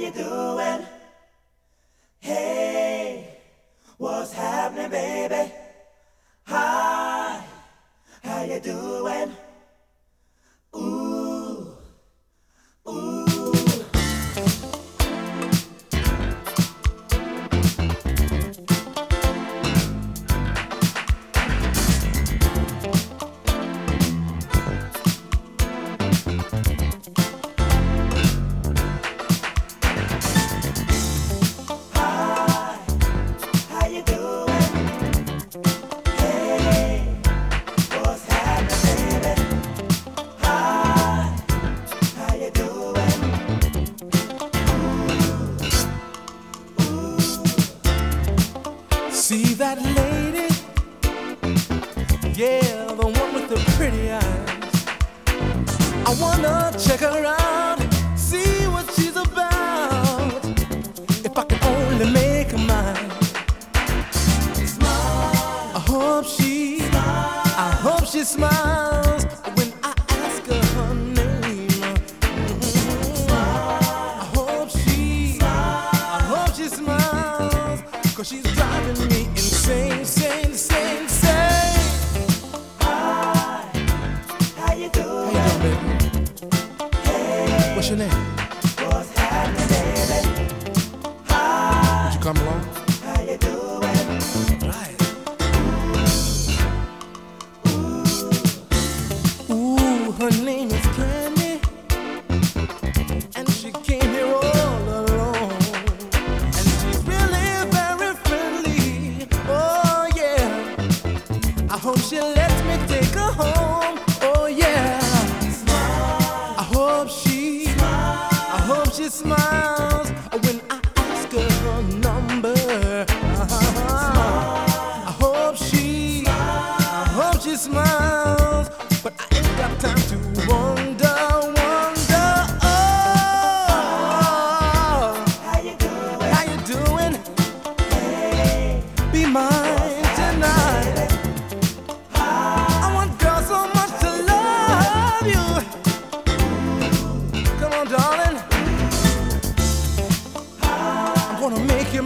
you doing? Hey, what's happening, baby? Hi, how you doing? Yeah, the one with the pretty eyes. I wanna check her out, see what she's about. If I can only make her mine. I hope she, I hope she smiles Right.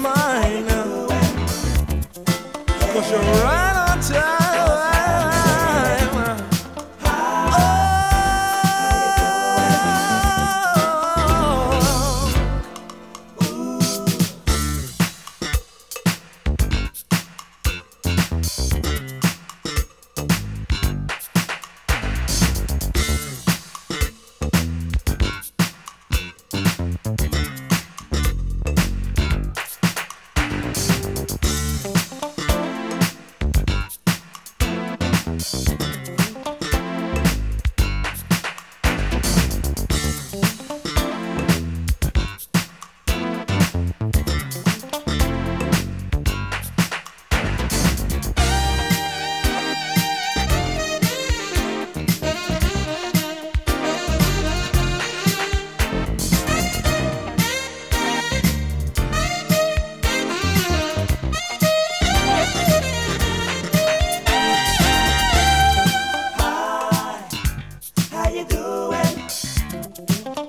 Mine. Cause you're right How you doing?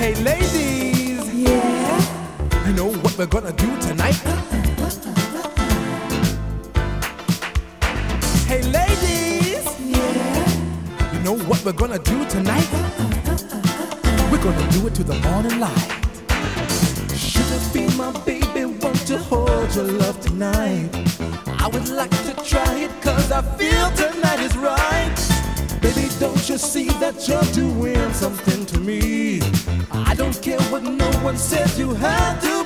Hey, ladies. Yeah. You know what we're gonna do tonight? Hey, ladies. Yeah. You know what we're gonna do tonight? We're gonna do it to the morning light. Sugar be my baby, want to hold your love tonight. I would like to try it cause I feel tonight is right. Baby, don't you see that you're doing something to me? I don't care what no one says you have to